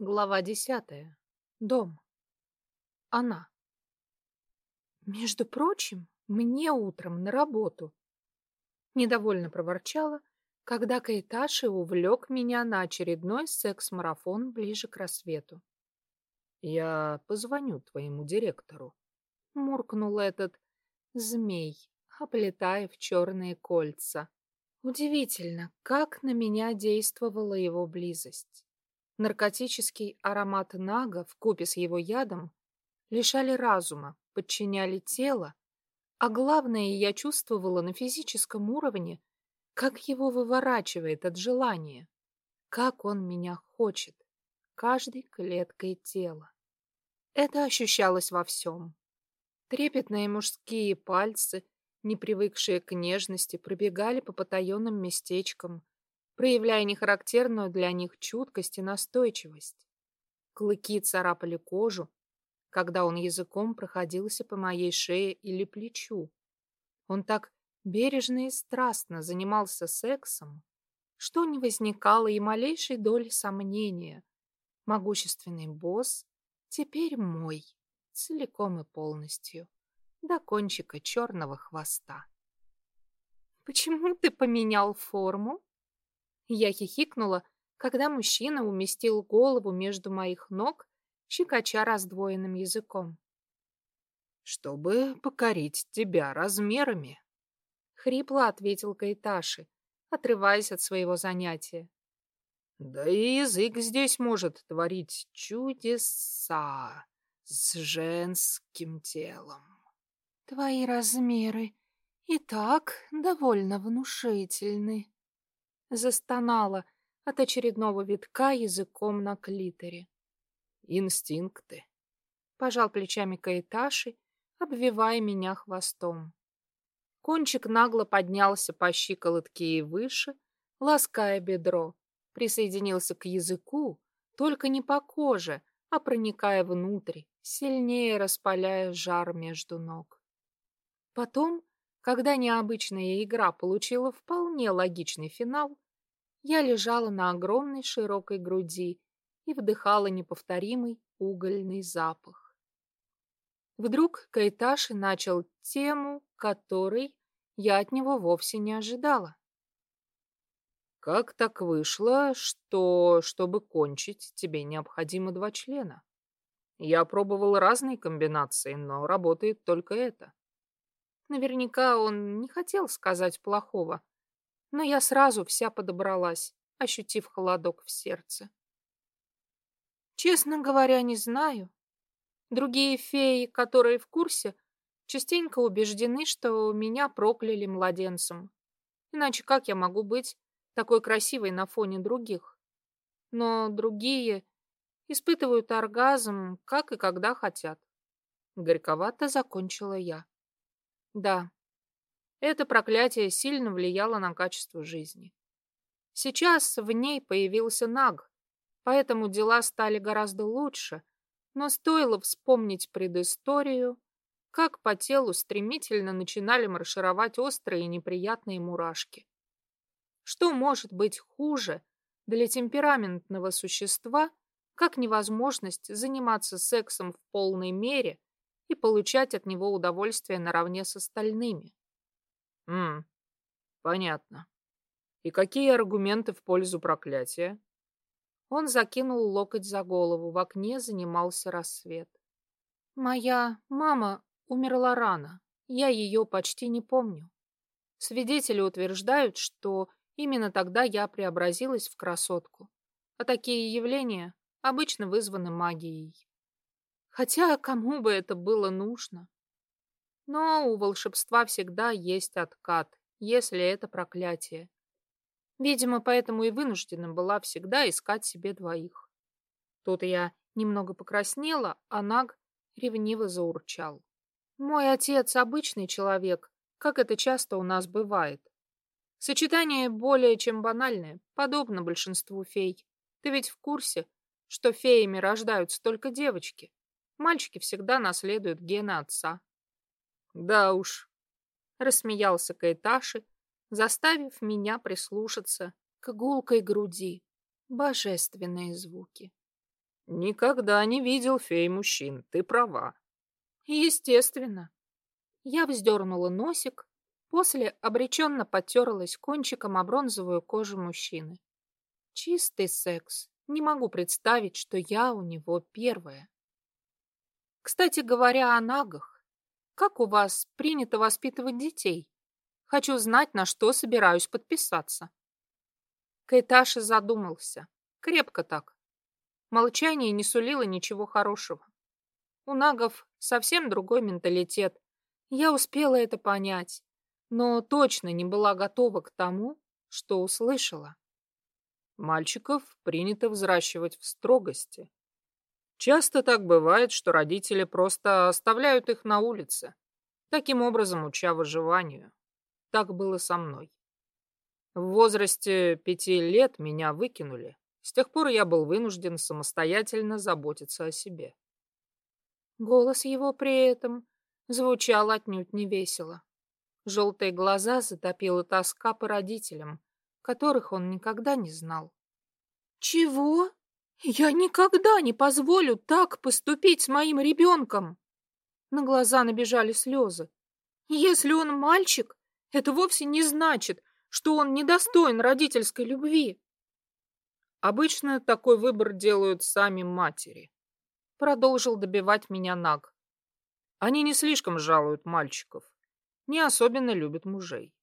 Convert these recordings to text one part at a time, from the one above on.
Глава десятая. Дом. Она. Между прочим, мне утром на работу. Недовольно проворчала, когда Кайташи увлек меня на очередной секс-марафон ближе к рассвету. «Я позвоню твоему директору», — муркнул этот змей, оплетая в черные кольца. Удивительно, как на меня действовала его близость. Наркотический аромат нага вкупе с его ядом лишали разума, подчиняли тело, а главное, я чувствовала на физическом уровне, как его выворачивает от желания, как он меня хочет, каждой клеткой тела. Это ощущалось во всем. Трепетные мужские пальцы, не привыкшие к нежности, пробегали по потаенным местечкам, проявляя нехарактерную для них чуткость и настойчивость. Клыки царапали кожу, когда он языком проходился по моей шее или плечу. Он так бережно и страстно занимался сексом, что не возникало и малейшей доли сомнения. Могущественный босс теперь мой, целиком и полностью, до кончика черного хвоста. «Почему ты поменял форму?» Я хихикнула, когда мужчина уместил голову между моих ног, щекоча раздвоенным языком. «Чтобы покорить тебя размерами», — хрипло ответил Кайташи, отрываясь от своего занятия. «Да и язык здесь может творить чудеса с женским телом». «Твои размеры и так довольно внушительны», Застонала от очередного витка языком на клиторе. Инстинкты. Пожал плечами Каэташи, обвивая меня хвостом. Кончик нагло поднялся по щиколотке и выше, лаская бедро, присоединился к языку, только не по коже, а проникая внутрь, сильнее распаляя жар между ног. Потом когда необычная игра получила вполне логичный финал, я лежала на огромной широкой груди и вдыхала неповторимый угольный запах. Вдруг Кайташи начал тему, которой я от него вовсе не ожидала. «Как так вышло, что, чтобы кончить, тебе необходимо два члена? Я пробовал разные комбинации, но работает только это. Наверняка он не хотел сказать плохого, но я сразу вся подобралась, ощутив холодок в сердце. Честно говоря, не знаю. Другие феи, которые в курсе, частенько убеждены, что меня прокляли младенцем. Иначе как я могу быть такой красивой на фоне других? Но другие испытывают оргазм, как и когда хотят. Горьковато закончила я. Да, это проклятие сильно влияло на качество жизни. Сейчас в ней появился Наг, поэтому дела стали гораздо лучше, но стоило вспомнить предысторию, как по телу стремительно начинали маршировать острые и неприятные мурашки. Что может быть хуже для темпераментного существа, как невозможность заниматься сексом в полной мере и получать от него удовольствие наравне с остальными. Хм, понятно. И какие аргументы в пользу проклятия? Он закинул локоть за голову, в окне занимался рассвет. Моя мама умерла рано, я ее почти не помню. Свидетели утверждают, что именно тогда я преобразилась в красотку, а такие явления обычно вызваны магией. Хотя кому бы это было нужно? Но у волшебства всегда есть откат, если это проклятие. Видимо, поэтому и вынуждена была всегда искать себе двоих. Тут я немного покраснела, а Наг ревниво заурчал. Мой отец обычный человек, как это часто у нас бывает. Сочетание более чем банальное, подобно большинству фей. Ты ведь в курсе, что феями рождаются только девочки? Мальчики всегда наследуют гены отца. Да уж, рассмеялся Кайташи, заставив меня прислушаться к гулкой груди. Божественные звуки. Никогда не видел фей мужчин, ты права. Естественно. Я вздернула носик, после обреченно потерлась кончиком о бронзовую кожу мужчины. Чистый секс. Не могу представить, что я у него первая. Кстати говоря о нагах, как у вас принято воспитывать детей? Хочу знать, на что собираюсь подписаться. Кайташи задумался. Крепко так. Молчание не сулило ничего хорошего. У нагов совсем другой менталитет. Я успела это понять, но точно не была готова к тому, что услышала. Мальчиков принято взращивать в строгости. Часто так бывает, что родители просто оставляют их на улице, таким образом уча выживанию. Так было со мной. В возрасте пяти лет меня выкинули. С тех пор я был вынужден самостоятельно заботиться о себе. Голос его при этом звучал отнюдь не. Желтые глаза затопила тоска по родителям, которых он никогда не знал. «Чего? Я никогда не позволю так поступить с моим ребенком!» На глаза набежали слезы. «Если он мальчик, это вовсе не значит, что он недостоин родительской любви». Обычно такой выбор делают сами матери. Продолжил добивать меня Наг. Они не слишком жалуют мальчиков, не особенно любят мужей.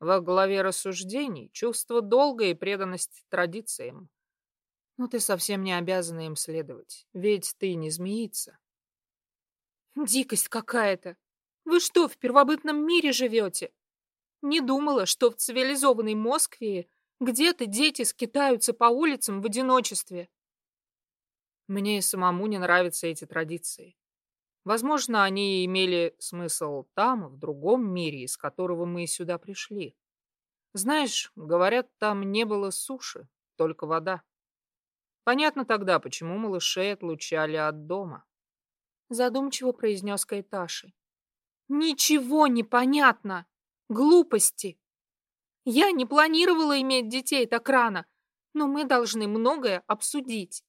Во главе рассуждений чувство долга и преданность традициям. Но ты совсем не обязана им следовать, ведь ты не змеица. Дикость какая-то. Вы что, в первобытном мире живете? Не думала, что в цивилизованной Москве где-то дети скитаются по улицам в одиночестве. Мне и самому не нравятся эти традиции. Возможно, они имели смысл там, в другом мире, из которого мы сюда пришли. Знаешь, говорят, там не было суши, только вода. Понятно тогда, почему малышей отлучали от дома. Задумчиво произнес Кайташи. Ничего не понятно. Глупости. Я не планировала иметь детей так рано, но мы должны многое обсудить.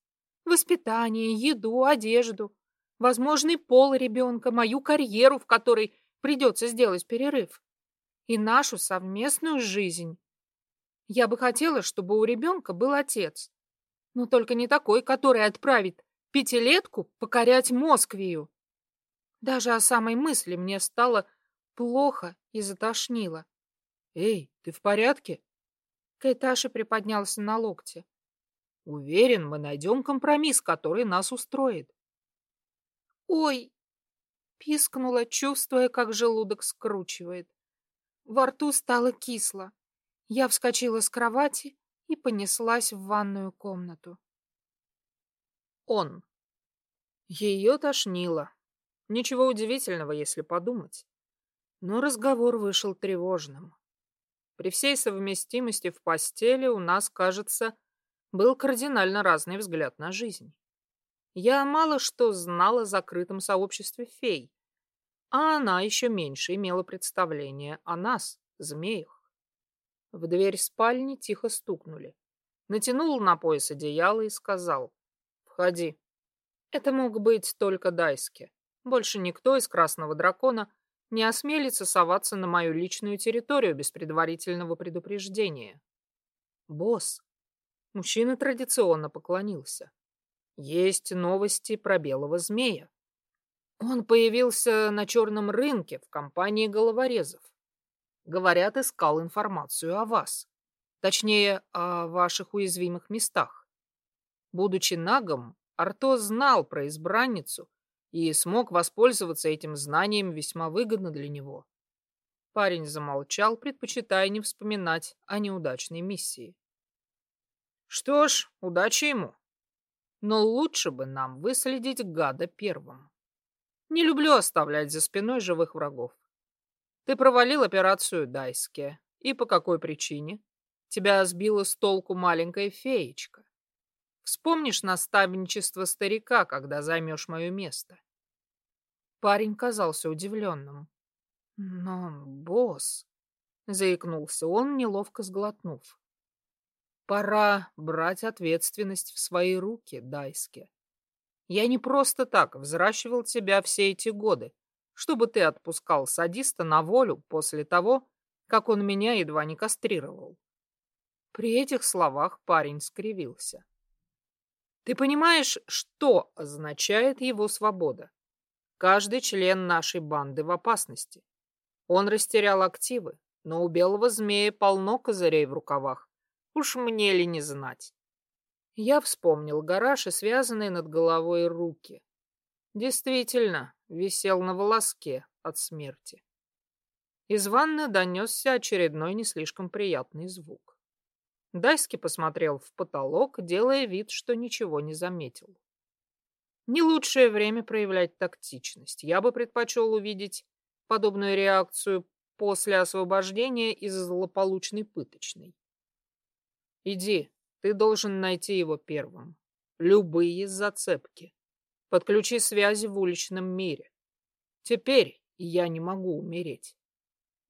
Воспитание, еду, одежду, возможный пол ребенка, мою карьеру, в которой придется сделать перерыв, и нашу совместную жизнь. Я бы хотела, чтобы у ребенка был отец, но только не такой, который отправит пятилетку покорять Москвию. Даже о самой мысли мне стало плохо и затошнило. «Эй, ты в порядке?» Кайташи приподнялся на локте. «Уверен, мы найдем компромисс, который нас устроит». «Ой!» — пискнула, чувствуя, как желудок скручивает. Во рту стало кисло. Я вскочила с кровати и понеслась в ванную комнату. Он. Ее тошнило. Ничего удивительного, если подумать. Но разговор вышел тревожным. При всей совместимости в постели у нас, кажется, был кардинально разный взгляд на жизнь. Я мало что знала о закрытом сообществе фей, а она еще меньше имела представление о нас, змеях. В дверь спальни тихо стукнули. Натянул на пояс одеяло и сказал «Входи». Это мог быть только Дайски. Больше никто из Красного Дракона не осмелится соваться на мою личную территорию без предварительного предупреждения. Босс. Мужчина традиционно поклонился. Есть новости про белого змея. Он появился на черном рынке в компании головорезов. Говорят, искал информацию о вас. Точнее, о ваших уязвимых местах. Будучи нагом, Арто знал про избранницу и смог воспользоваться этим знанием весьма выгодно для него. Парень замолчал, предпочитая не вспоминать о неудачной миссии. Что ж, удачи ему. Но лучше бы нам выследить гада первым. Не люблю оставлять за спиной живых врагов. Ты провалил операцию Дайске. И по какой причине? Тебя сбила с толку маленькая феечка. Вспомнишь наставничество старика, когда займешь мое место. Парень казался удивленным. Но, босс, заикнулся он, неловко сглотнув. Пора брать ответственность в свои руки, Дайске. Я не просто так взращивал тебя все эти годы, чтобы ты отпускал садиста на волю после того, как он меня едва не кастрировал. При этих словах парень скривился. Ты понимаешь, что означает его свобода? Каждый член нашей банды в опасности. Он растерял активы, но у белого змея полно козырей в рукавах. Уж мне ли не знать? Я вспомнил гараж и связанные над головой руки. Действительно, висел на волоске от смерти. Из ванны донесся очередной не слишком приятный звук. Дайски посмотрел в потолок, делая вид, что ничего не заметил. Не лучшее время проявлять тактичность. Я бы предпочел увидеть подобную реакцию после освобождения из злополучной пыточной. Иди, ты должен найти его первым. Любые зацепки. Подключи связи в уличном мире. Теперь я не могу умереть.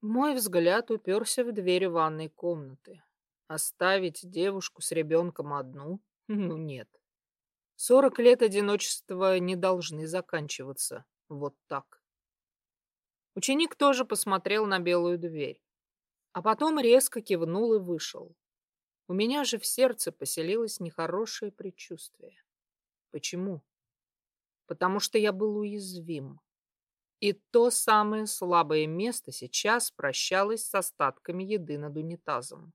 Мой взгляд уперся в дверь ванной комнаты. Оставить девушку с ребенком одну? Ну нет. Сорок лет одиночества не должны заканчиваться вот так. Ученик тоже посмотрел на белую дверь, а потом резко кивнул и вышел. У меня же в сердце поселилось нехорошее предчувствие. Почему? Потому что я был уязвим. И то самое слабое место сейчас прощалось с остатками еды над унитазом.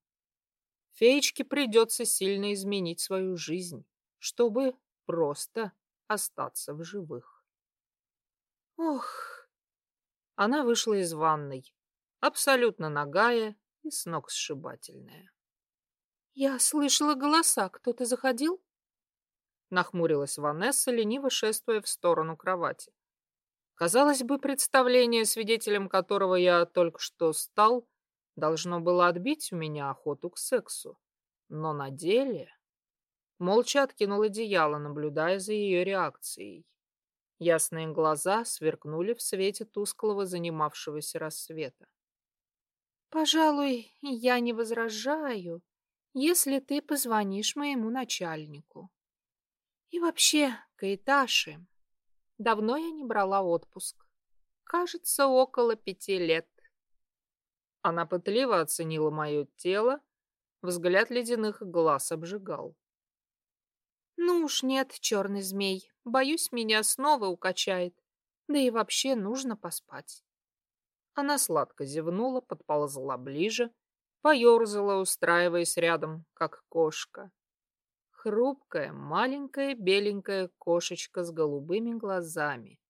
Феечке придется сильно изменить свою жизнь, чтобы просто остаться в живых. Ох! Она вышла из ванной, абсолютно нагая и с ног сшибательная. «Я слышала голоса. Кто-то заходил?» Нахмурилась Ванесса, лениво шествуя в сторону кровати. Казалось бы, представление, свидетелем которого я только что стал, должно было отбить у меня охоту к сексу. Но на деле... Молча откинул одеяло, наблюдая за ее реакцией. Ясные глаза сверкнули в свете тусклого занимавшегося рассвета. «Пожалуй, я не возражаю, если ты позвонишь моему начальнику. И вообще, Каэташи, давно я не брала отпуск. Кажется, около пяти лет». Она пытливо оценила мое тело, взгляд ледяных глаз обжигал. Ну уж нет, черный змей, боюсь, меня снова укачает. Да и вообще нужно поспать. Она сладко зевнула, подползла ближе, поерзала, устраиваясь рядом, как кошка. Хрупкая, маленькая, беленькая кошечка с голубыми глазами.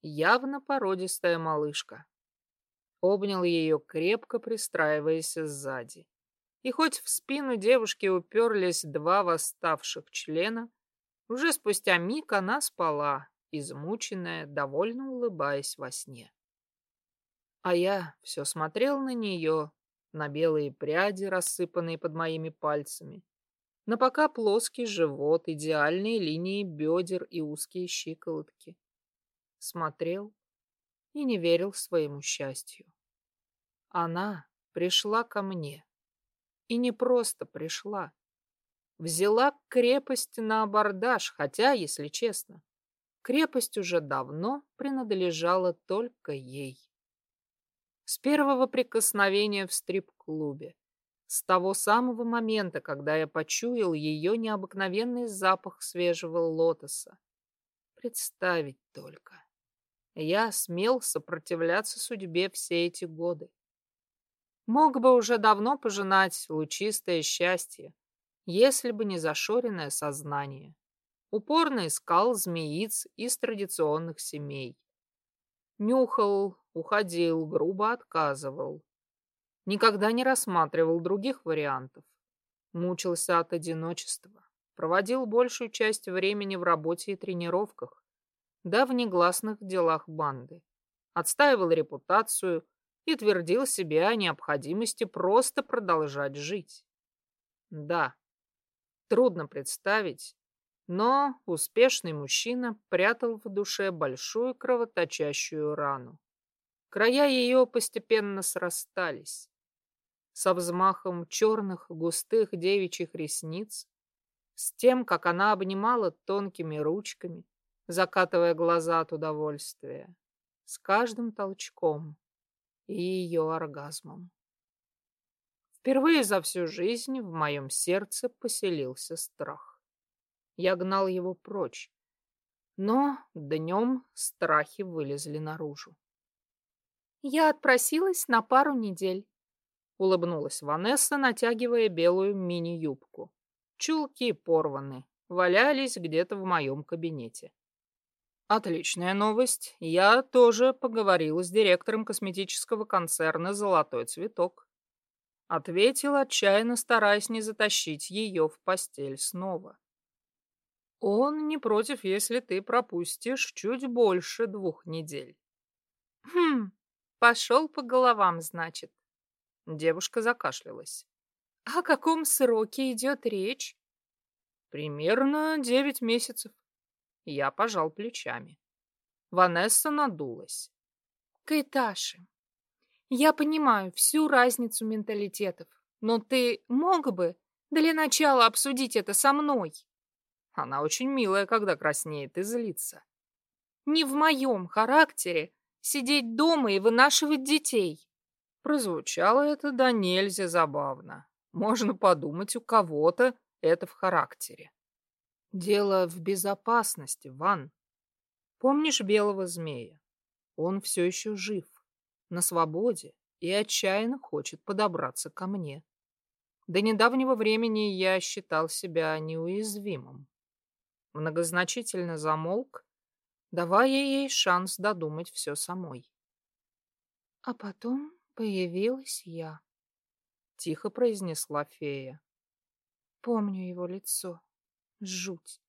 Явно породистая малышка. Обнял ее крепко, пристраиваясь сзади. И хоть в спину девушки уперлись два восставших члена, уже спустя миг она спала, измученная, довольно улыбаясь во сне. А я все смотрел на нее, на белые пряди, рассыпанные под моими пальцами, на пока плоский живот, идеальные линии бедер и узкие щиколотки. Смотрел и не верил своему счастью. Она пришла ко мне и не просто пришла. Взяла крепость на абордаж, хотя, если честно, крепость уже давно принадлежала только ей. С первого прикосновения в стрип-клубе, с того самого момента, когда я почуял ее необыкновенный запах свежего лотоса. Представить только. Я смел сопротивляться судьбе все эти годы. Мог бы уже давно пожинать лучистое счастье, если бы не зашоренное сознание. Упорно искал змеиц из традиционных семей. Нюхал, уходил, грубо отказывал. Никогда не рассматривал других вариантов. Мучился от одиночества. Проводил большую часть времени в работе и тренировках, да в негласных делах банды. Отстаивал репутацию, и твердил себе о необходимости просто продолжать жить. Да, трудно представить, но успешный мужчина прятал в душе большую кровоточащую рану. Края ее постепенно срастались. Со взмахом черных густых девичьих ресниц, с тем, как она обнимала тонкими ручками, закатывая глаза от удовольствия, с каждым толчком и ее оргазмом. Впервые за всю жизнь в моем сердце поселился страх. Я гнал его прочь, но днем страхи вылезли наружу. Я отпросилась на пару недель. Улыбнулась Ванесса, натягивая белую мини-юбку. Чулки порваны, валялись где-то в моем кабинете. Отличная новость. Я тоже поговорила с директором косметического концерна «Золотой цветок». Ответил, отчаянно стараясь не затащить ее в постель снова. Он не против, если ты пропустишь чуть больше двух недель. Хм, пошел по головам, значит. Девушка закашлялась. О каком сроке идет речь? Примерно девять месяцев. Я пожал плечами. Ванесса надулась. Кайташи, я понимаю всю разницу менталитетов, но ты мог бы для начала обсудить это со мной? Она очень милая, когда краснеет и злится. Не в моем характере сидеть дома и вынашивать детей. Прозвучало это да нельзя забавно. Можно подумать, у кого-то это в характере. Дело в безопасности, Ван. Помнишь белого змея? Он все еще жив, на свободе и отчаянно хочет подобраться ко мне. До недавнего времени я считал себя неуязвимым. Многозначительно замолк, давая ей шанс додумать все самой. А потом появилась я. Тихо произнесла фея. Помню его лицо. Жуть.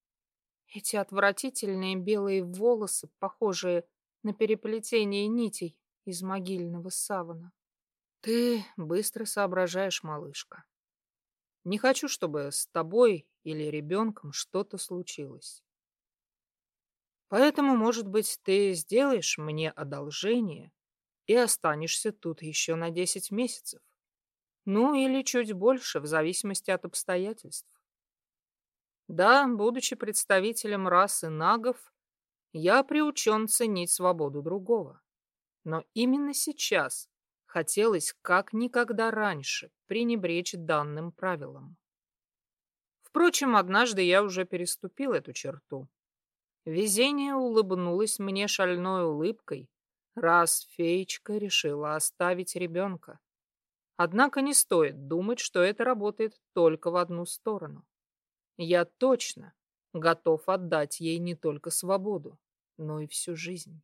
Эти отвратительные белые волосы, похожие на переплетение нитей из могильного савана. Ты быстро соображаешь, малышка. Не хочу, чтобы с тобой или ребенком что-то случилось. Поэтому, может быть, ты сделаешь мне одолжение и останешься тут еще на десять месяцев. Ну, или чуть больше, в зависимости от обстоятельств. Да, будучи представителем расы нагов, я приучен ценить свободу другого. Но именно сейчас хотелось как никогда раньше пренебречь данным правилам. Впрочем, однажды я уже переступил эту черту. Везение улыбнулось мне шальной улыбкой, раз феечка решила оставить ребенка. Однако не стоит думать, что это работает только в одну сторону. Я точно готов отдать ей не только свободу, но и всю жизнь.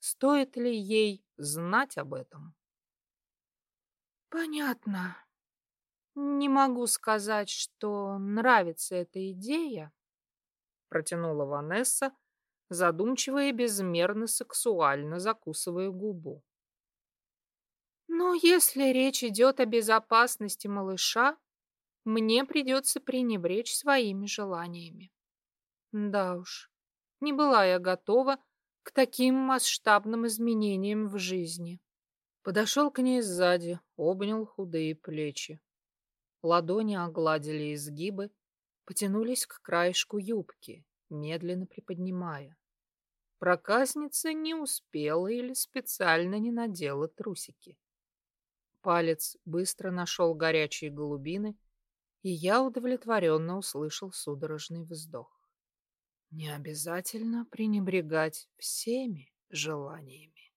Стоит ли ей знать об этом? Понятно. Не могу сказать, что нравится эта идея, протянула Ванесса, задумчиво и безмерно сексуально закусывая губу. Но если речь идет о безопасности малыша, мне придется пренебречь своими желаниями. Да уж, не была я готова к таким масштабным изменениям в жизни. Подошел к ней сзади, обнял худые плечи. Ладони огладили изгибы, потянулись к краешку юбки, медленно приподнимая. Проказница не успела или специально не надела трусики. Палец быстро нашел горячие голубины, и я удовлетворенно услышал судорожный вздох. Не обязательно пренебрегать всеми желаниями.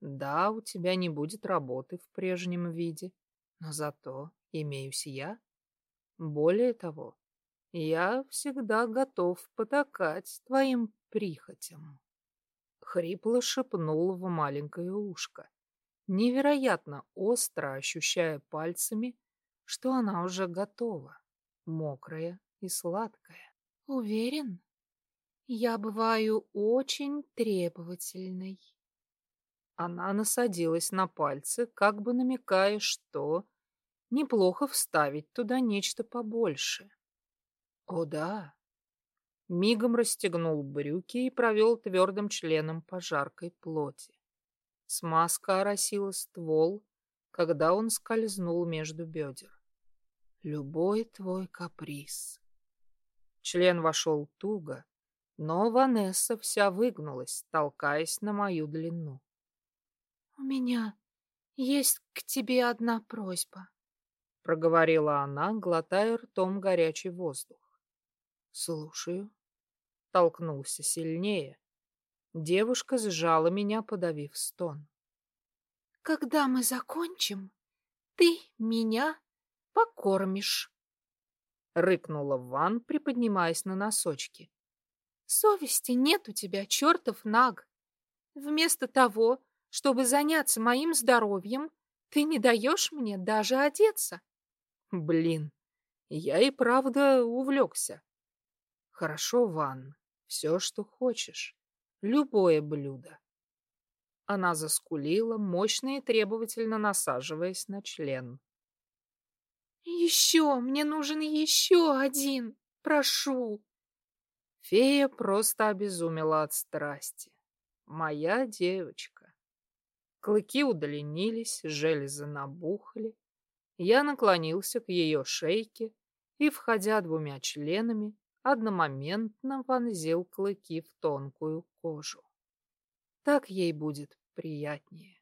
Да, у тебя не будет работы в прежнем виде, но зато имеюсь я. Более того, я всегда готов потакать твоим прихотям. Хрипло шепнул в маленькое ушко, невероятно остро ощущая пальцами, что она уже готова, мокрая и сладкая. Уверен? Я бываю очень требовательной. Она насадилась на пальцы, как бы намекая, что неплохо вставить туда нечто побольше. О да! Мигом расстегнул брюки и провел твердым членом по жаркой плоти. Смазка оросила ствол, когда он скользнул между бедер. Любой твой каприз. Член вошел туго, Но Ванесса вся выгнулась, толкаясь на мою длину. «У меня есть к тебе одна просьба», — проговорила она, глотая ртом горячий воздух. «Слушаю». Толкнулся сильнее. Девушка сжала меня, подавив стон. «Когда мы закончим, ты меня покормишь», — рыкнула Ван, приподнимаясь на носочки. «Совести нет у тебя, чертов наг. Вместо того, чтобы заняться моим здоровьем, ты не даешь мне даже одеться». Блин, я и правда увлекся. Хорошо, Ван, все, что хочешь. Любое блюдо. Она заскулила, мощно и требовательно насаживаясь на член. «Еще! Мне нужен еще один! Прошу!» Фея просто обезумела от страсти. Моя девочка. Клыки удлинились, железы набухли. Я наклонился к ее шейке и, входя двумя членами, одномоментно вонзил клыки в тонкую кожу. Так ей будет приятнее.